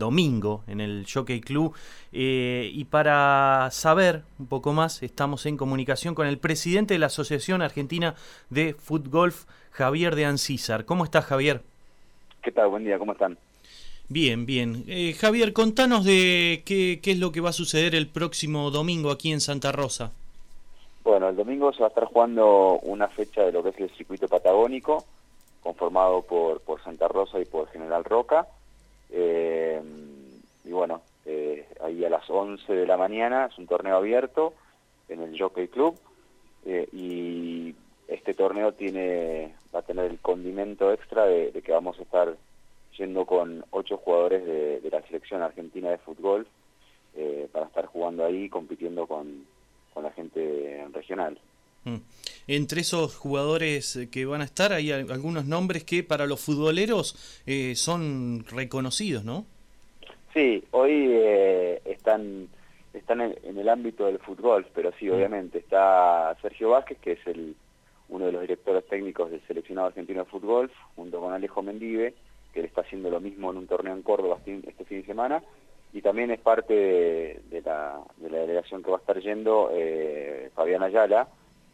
domingo en el Jockey Club. Eh, y para saber un poco más, estamos en comunicación con el presidente de la Asociación Argentina de Golf, Javier de Ancísar. ¿Cómo estás, Javier? ¿Qué tal? Buen día, ¿cómo están? Bien, bien. Eh, Javier, contanos de qué, qué es lo que va a suceder el próximo domingo aquí en Santa Rosa. Bueno, el domingo se va a estar jugando una fecha de lo que es el circuito patagónico, conformado por, por Santa Rosa y por General Roca. Eh, y bueno, eh, ahí a las 11 de la mañana es un torneo abierto en el Jockey Club. Eh, y este torneo tiene va a tener el condimento extra de, que vamos a estar yendo con ocho jugadores de, de la selección argentina de fútbol para estar jugando ahí, compitiendo con, con la gente regional. Mm. Entre esos jugadores que van a estar hay algunos nombres que para los futboleros eh, son reconocidos, ¿no? Sí, hoy eh, están están en, el ámbito del fútbol, pero sí, mm. obviamente está Sergio Vázquez, que es el uno de los directores técnicos del seleccionado argentino de fútbol, junto con Alejo Mendive, que le está haciendo lo mismo en un torneo en Córdoba este, este fin de semana, y también es parte de, la, delegación que va a estar yendo eh, Fabián Ayala,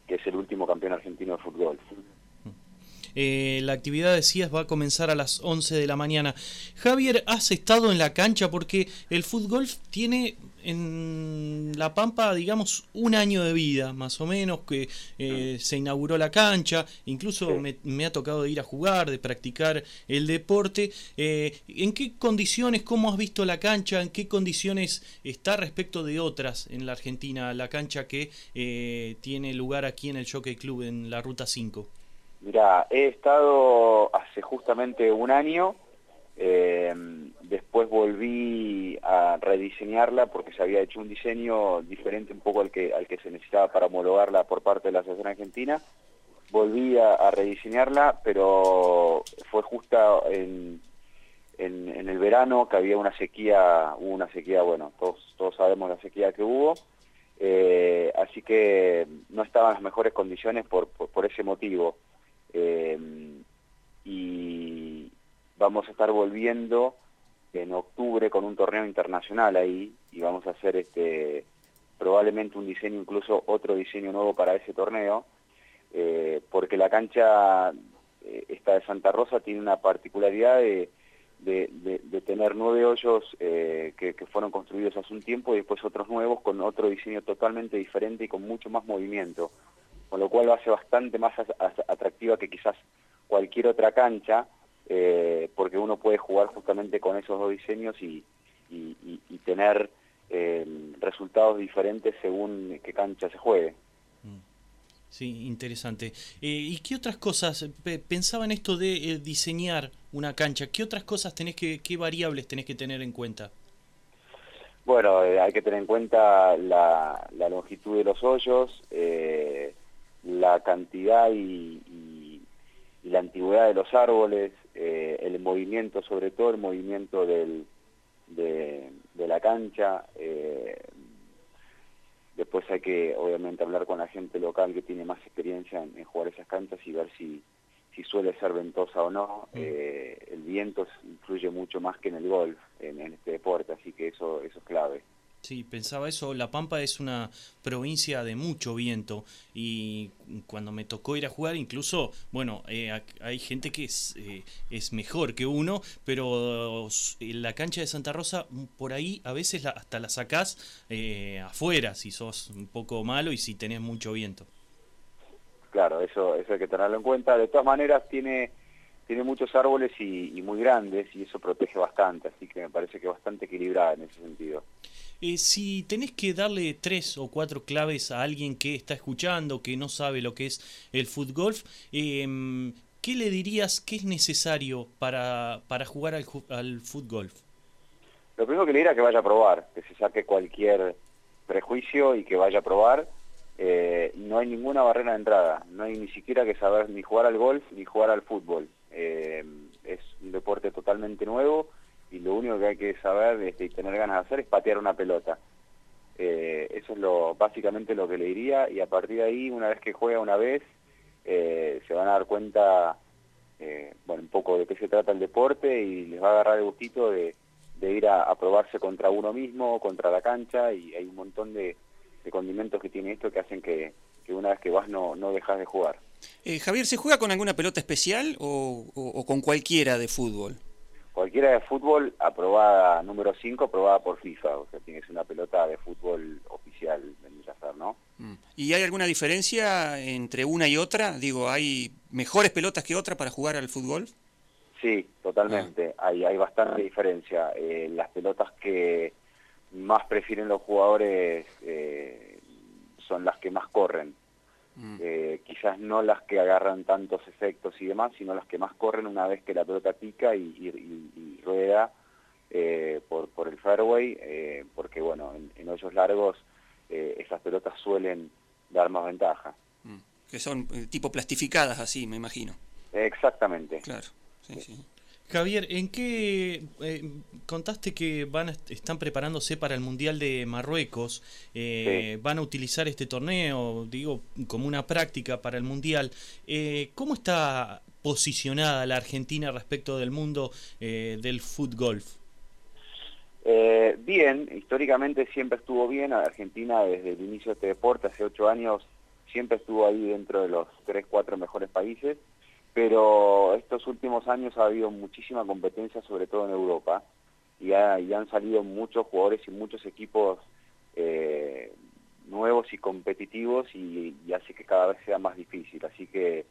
que es el último campeón argentino de fútbol. Eh, la actividad, decías, va a comenzar a las 11 de la mañana. Javier, ¿has estado en la cancha? Porque el fútbol tiene en La Pampa, digamos, un año de vida, más o menos, que eh, se inauguró la cancha, incluso me, ha tocado ir a jugar, de practicar el deporte. Eh, ¿En qué condiciones, cómo has visto la cancha, en qué condiciones está respecto de otras en la Argentina, la cancha que eh, tiene lugar aquí en el Jockey Club, en la Ruta 5? Mira, he estado hace justamente un año, después volví a rediseñarla porque se había hecho un diseño diferente un poco al que, al que se necesitaba para homologarla por parte de la Asociación Argentina. Volví a, rediseñarla, pero fue justo en, en, el verano que había una sequía, hubo una sequía, bueno, todos, todos sabemos la sequía que hubo, eh, así que no estaban las mejores condiciones por, por, ese motivo. Eh, y vamos a estar volviendo en octubre con un torneo internacional ahí y vamos a hacer este probablemente un diseño, incluso otro diseño nuevo para ese torneo, eh, porque la cancha eh, esta de Santa Rosa tiene una particularidad de, de, tener nueve hoyos eh, que, fueron construidos hace un tiempo y después otros nuevos con otro diseño totalmente diferente y con mucho más movimiento, con lo cual lo hace bastante más atractiva que quizás cualquier otra cancha, eh, porque uno puede jugar justamente con esos dos diseños y, tener eh, resultados diferentes según qué cancha se juegue. Mm. Sí, interesante. Eh, ¿Y qué otras cosas? Pensaba en esto de diseñar una cancha. ¿Qué otras cosas tenés que, qué variables tenés que tener en cuenta? Bueno, hay que tener en cuenta la, longitud de los hoyos, la cantidad y, la antigüedad de los árboles, eh, el movimiento, sobre todo el movimiento del, de, la cancha. Eh, después hay que, obviamente, hablar con la gente local que tiene más experiencia en, jugar esas canchas y ver si, si suele ser ventosa o no. Mm. Eh, el viento influye mucho más que en el golf, en, en este deporte, así que eso, eso es clave. Sí, pensaba eso. La Pampa es una provincia de mucho viento y cuando me tocó ir a jugar, incluso, bueno, eh, hay gente que es, eh, es mejor que uno, pero la cancha de Santa Rosa, por ahí a veces hasta la sacás eh, afuera si sos un poco malo y si tenés mucho viento. Claro, eso, eso hay que tenerlo en cuenta. De todas maneras, tiene tiene muchos árboles y, muy grandes y eso protege bastante, así que me parece que bastante equilibrada en ese sentido. Eh, si tenés que darle tres o cuatro claves a alguien que está escuchando, que no sabe lo que es el fútbol, eh, ¿qué le dirías que es necesario para, para jugar al, al fútbol? Lo primero que le diría es que vaya a probar, que se saque cualquier prejuicio y que vaya a probar. Eh, no hay ninguna barrera de entrada, no hay ni siquiera que saber ni jugar al golf ni jugar al fútbol. Eh, es un deporte totalmente nuevo que hay que saber este, y tener ganas de hacer es patear una pelota. Eh, eso es lo básicamente lo que le diría y a partir de ahí, una vez que juega una vez, eh, se van a dar cuenta bueno, un poco de qué se trata el deporte y les va a agarrar el gustito de, ir a, probarse contra uno mismo, contra la cancha, y hay un montón de, condimentos que tiene esto que hacen que, una vez que vas no, no dejas de jugar. Eh, Javier, ¿se juega con alguna pelota especial o, con cualquiera de fútbol? Cualquiera de fútbol aprobada, número 5, aprobada por FIFA, o sea, tienes una pelota de fútbol oficial, vendría a ser, ¿no? Mm. ¿Y hay alguna diferencia entre una y otra? Digo, ¿hay mejores pelotas que otra para jugar al fútbol? Sí, totalmente. Ah. Hay, hay bastante diferencia. Eh, las pelotas que más prefieren los jugadores eh, son las que más corren. Eh, quizás no las que agarran tantos efectos y demás, sino las que más corren una vez que la pelota pica y, rueda por, por el fairway, porque bueno, en, en hoyos largos esas pelotas suelen dar más ventaja. Mm. Que son tipo plastificadas así, me imagino. Exactamente. Claro. Javier, ¿en qué eh, contaste que van están preparándose para el Mundial de Marruecos? Eh, van a utilizar este torneo, digo, como una práctica para el Mundial. Eh, ¿Cómo está posicionada la Argentina respecto del mundo del fútbol? bien, históricamente siempre estuvo bien. Argentina desde el inicio de este deporte, hace ocho años, siempre estuvo ahí dentro de los tres, cuatro mejores países pero estos últimos años ha habido muchísima competencia, sobre todo en Europa, y, han salido muchos jugadores y muchos equipos eh, nuevos y competitivos y, hace que cada vez sea más difícil. Así que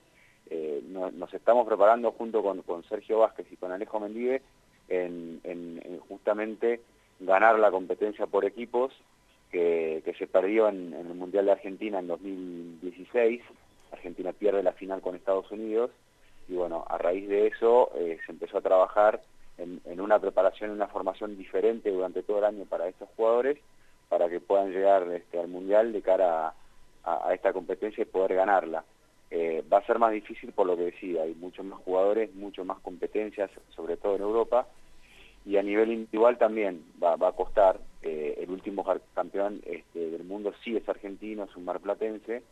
eh, nos estamos preparando junto con, Sergio Vázquez y con Alejo Mendive en, justamente ganar la competencia por equipos que, se perdió en, el Mundial de Argentina en 2016. Argentina pierde la final con Estados Unidos y bueno, a raíz de eso eh, se empezó a trabajar en, una preparación, en una formación diferente durante todo el año para estos jugadores, para que puedan llegar este, al Mundial de cara a, esta competencia y poder ganarla. Eh, va a ser más difícil por lo que decía, hay muchos más jugadores, mucho más competencias, sobre todo en Europa, y a nivel individual también va, a costar. Eh, el último campeón este, del mundo sí es argentino, es un marplatense,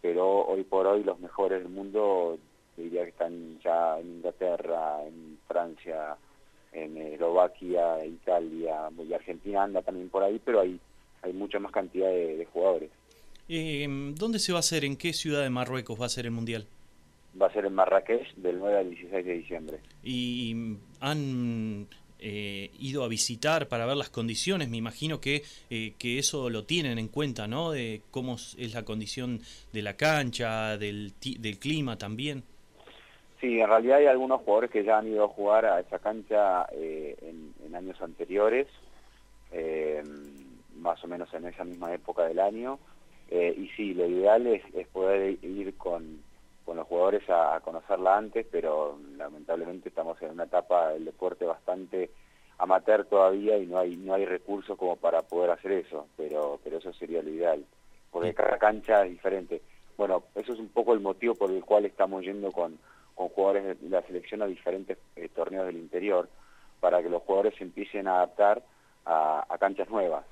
pero hoy por hoy los mejores del mundo diría que están ya en Inglaterra, en Francia, en Eslovaquia, Italia, y Argentina anda también por ahí, pero hay, hay mucha más cantidad de, jugadores. Eh, ¿Dónde se va a hacer? ¿En qué ciudad de Marruecos va a ser el Mundial? Va a ser en Marrakech del 9 al 16 de diciembre. ¿Y han eh, ido a visitar para ver las condiciones? Me imagino que, eh, que eso lo tienen en cuenta, ¿no? De cómo es la condición de la cancha, del, del clima también. Sí, en realidad hay algunos jugadores que ya han ido a jugar a esa cancha eh, en, años anteriores, eh, más o menos en esa misma época del año, eh, y sí, lo ideal es, poder ir con, los jugadores a, conocerla antes, pero lamentablemente estamos en una etapa del deporte bastante amateur todavía y no hay no hay recursos como para poder hacer eso, pero pero eso sería lo ideal, porque cada cancha es diferente. Bueno, eso es un poco el motivo por el cual estamos yendo con con jugadores de la selección a diferentes eh, torneos del interior para que los jugadores se empiecen a adaptar a, canchas nuevas,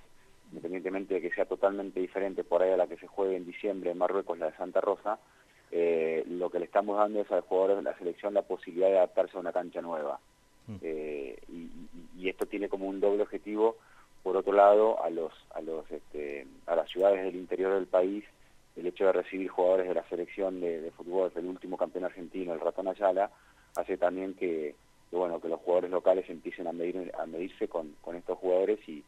independientemente de que sea totalmente diferente por ahí a la que se juegue en diciembre en Marruecos, la de Santa Rosa, eh, lo que le estamos dando es a los jugadores de la selección la posibilidad de adaptarse a una cancha nueva. Mm. Eh, y, esto tiene como un doble objetivo, por otro lado, a, los, a, los, este, a las ciudades del interior del país el hecho de recibir jugadores de la selección de, fútbol del último campeón argentino, el Ratón Ayala, hace también que, bueno que los jugadores locales empiecen a, medir, a medirse con, estos jugadores y,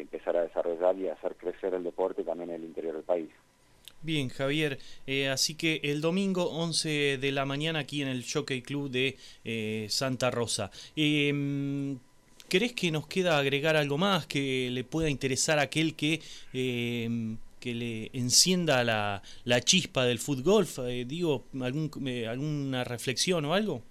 empezar a desarrollar y hacer crecer el deporte también en el interior del país. Bien, Javier, eh, así que el domingo 11 de la mañana aquí en el Jockey Club de eh, Santa Rosa. Eh, ¿Crees que nos queda agregar algo más que le pueda interesar a aquel que eh, que le encienda la, la chispa del fútbol? Eh, digo, algún, eh, ¿alguna reflexión o algo?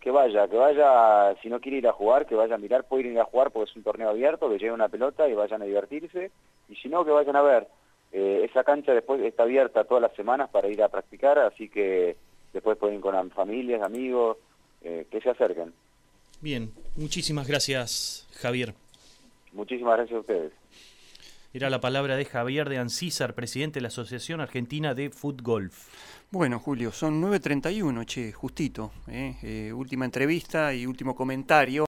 Que vaya, que vaya, si no quiere ir a jugar, que vaya a mirar, puede ir a jugar porque es un torneo abierto, que lleve una pelota y vayan a divertirse, y si no, que vayan a ver. Eh, esa cancha después está abierta todas las semanas para ir a practicar, así que después pueden ir con familias, amigos, que se acerquen. Bien, muchísimas gracias, Javier. Muchísimas gracias a ustedes. Era la palabra de Javier de Ancísar, presidente de la Asociación Argentina de Fútbol. Bueno, Julio, son 9.31, che, justito. ¿eh? Eh, última entrevista y último comentario.